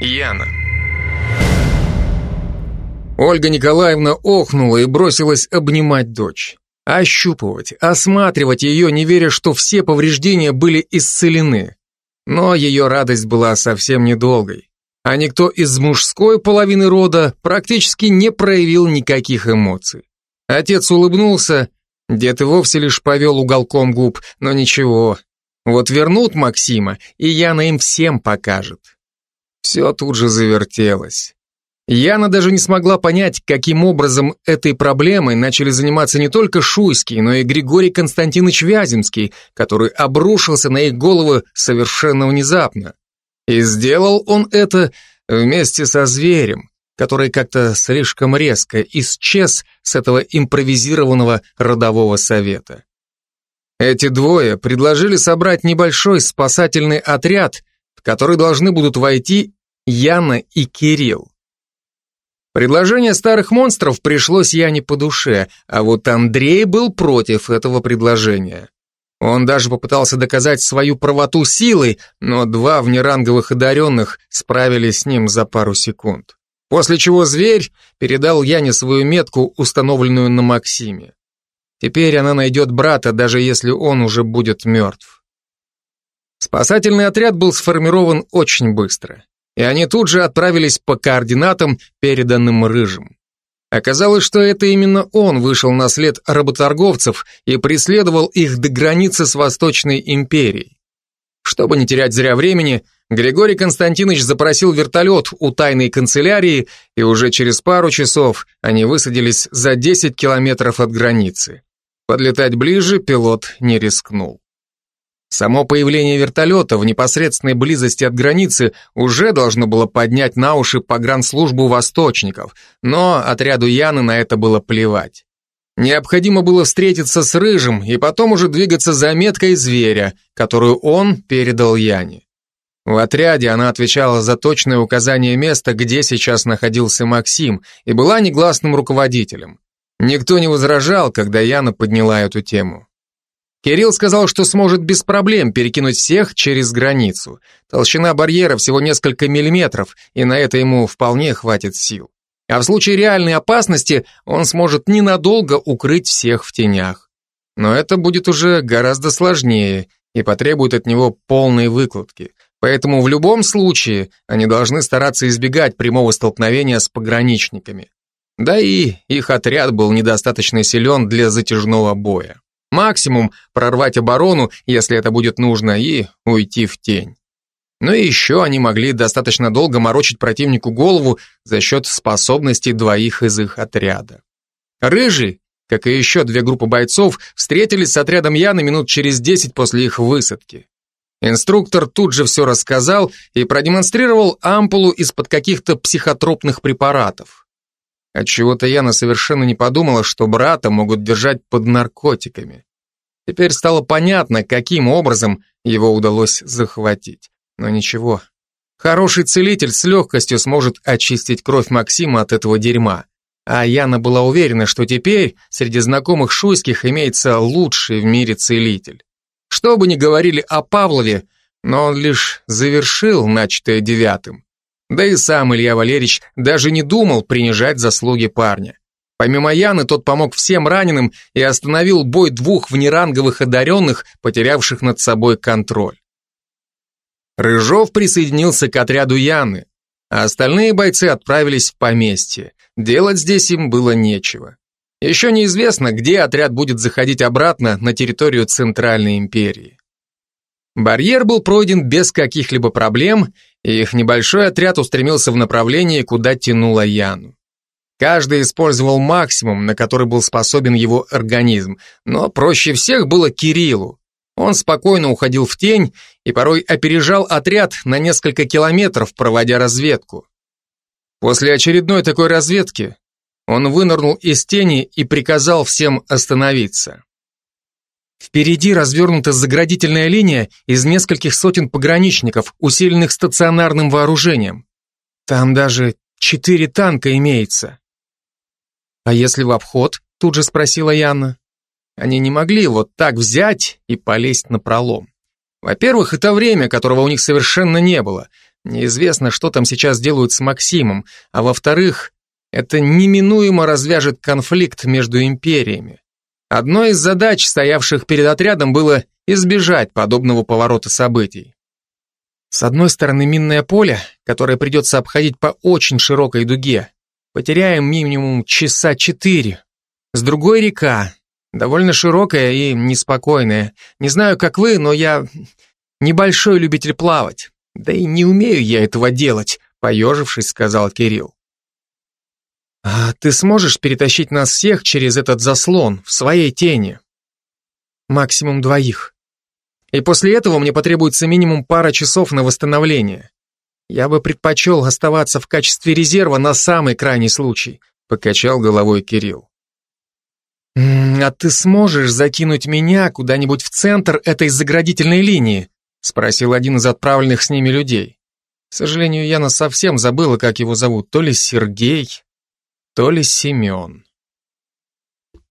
Яна. Ольга Николаевна охнула и бросилась обнимать дочь. Ощупывать, осматривать ее, не веря, что все повреждения были исцелены. Но ее радость была совсем недолгой. А никто из мужской половины рода практически не проявил никаких эмоций. Отец улыбнулся, дед и вовсе лишь повел уголком губ, но ничего. Вот вернут Максима, и Яна им всем покажет. Все тут же завертелось. Яна даже не смогла понять, каким образом этой проблемой начали заниматься не только Шуйский, но и Григорий Константинович Вяземский, который обрушился на их головы совершенно внезапно. И сделал он это вместе со зверем, который как-то слишком резко исчез с этого импровизированного родового совета. Эти двое предложили собрать небольшой спасательный отряд, в который должны будут войти Яна и Кирилл. Предложение старых монстров пришлось Яне по душе, а вот Андрей был против этого предложения. Он даже попытался доказать свою правоту силой, но два внеранговых одаренных справились с ним за пару секунд. После чего зверь передал Яне свою метку, установленную на Максиме. Теперь она найдет брата, даже если он уже будет мертв. Спасательный отряд был сформирован очень быстро и они тут же отправились по координатам, переданным Рыжим. Оказалось, что это именно он вышел на след работорговцев и преследовал их до границы с Восточной империей. Чтобы не терять зря времени, Григорий Константинович запросил вертолет у тайной канцелярии, и уже через пару часов они высадились за 10 километров от границы. Подлетать ближе пилот не рискнул. Само появление вертолета в непосредственной близости от границы уже должно было поднять на уши погранслужбу восточников, но отряду Яны на это было плевать. Необходимо было встретиться с Рыжим и потом уже двигаться за меткой зверя, которую он передал Яне. В отряде она отвечала за точное указание места, где сейчас находился Максим, и была негласным руководителем. Никто не возражал, когда Яна подняла эту тему. Кирилл сказал, что сможет без проблем перекинуть всех через границу. Толщина барьера всего несколько миллиметров, и на это ему вполне хватит сил. А в случае реальной опасности он сможет ненадолго укрыть всех в тенях. Но это будет уже гораздо сложнее и потребует от него полной выкладки. Поэтому в любом случае они должны стараться избегать прямого столкновения с пограничниками. Да и их отряд был недостаточно силен для затяжного боя. Максимум прорвать оборону, если это будет нужно, и уйти в тень. Но и еще они могли достаточно долго морочить противнику голову за счет способностей двоих из их отряда. Рыжий, как и еще две группы бойцов, встретились с отрядом Яны минут через десять после их высадки. Инструктор тут же все рассказал и продемонстрировал ампулу из-под каких-то психотропных препаратов. Отчего-то Яна совершенно не подумала, что брата могут держать под наркотиками. Теперь стало понятно, каким образом его удалось захватить. Но ничего. Хороший целитель с легкостью сможет очистить кровь Максима от этого дерьма. А Яна была уверена, что теперь среди знакомых шуйских имеется лучший в мире целитель. Что бы ни говорили о Павлове, но он лишь завершил начатое девятым. Да и сам Илья Валерьевич даже не думал принижать заслуги парня. Помимо Яны, тот помог всем раненым и остановил бой двух внеранговых одаренных, потерявших над собой контроль. Рыжов присоединился к отряду Яны, а остальные бойцы отправились в поместье. Делать здесь им было нечего. Еще неизвестно, где отряд будет заходить обратно на территорию Центральной империи. Барьер был пройден без каких-либо проблем, и их небольшой отряд устремился в направлении, куда тянула Яну. Каждый использовал максимум, на который был способен его организм, но проще всех было Кириллу. Он спокойно уходил в тень и порой опережал отряд на несколько километров, проводя разведку. После очередной такой разведки он вынырнул из тени и приказал всем остановиться. Впереди развернута заградительная линия из нескольких сотен пограничников, усиленных стационарным вооружением. Там даже четыре танка имеется. А если в обход? Тут же спросила Яна. Они не могли вот так взять и полезть на пролом. Во-первых, это время, которого у них совершенно не было. неизвестно, что там сейчас делают с Максимом, а во-вторых, это неминуемо развяжет конфликт между империями. Одной из задач, стоявших перед отрядом, было избежать подобного поворота событий. С одной стороны минное поле, которое придется обходить по очень широкой дуге. Потеряем минимум часа четыре. С другой река, довольно широкая и неспокойная. Не знаю, как вы, но я небольшой любитель плавать. Да и не умею я этого делать, поежившись, сказал Кирилл. А ты сможешь перетащить нас всех через этот заслон в своей тени? Максимум двоих. И после этого мне потребуется минимум пара часов на восстановление. Я бы предпочел оставаться в качестве резерва на самый крайний случай, покачал головой Кирилл. «А ты сможешь закинуть меня куда-нибудь в центр этой заградительной линии?» спросил один из отправленных с ними людей. К сожалению, Яна совсем забыла, как его зовут, то ли Сергей, то ли Семен.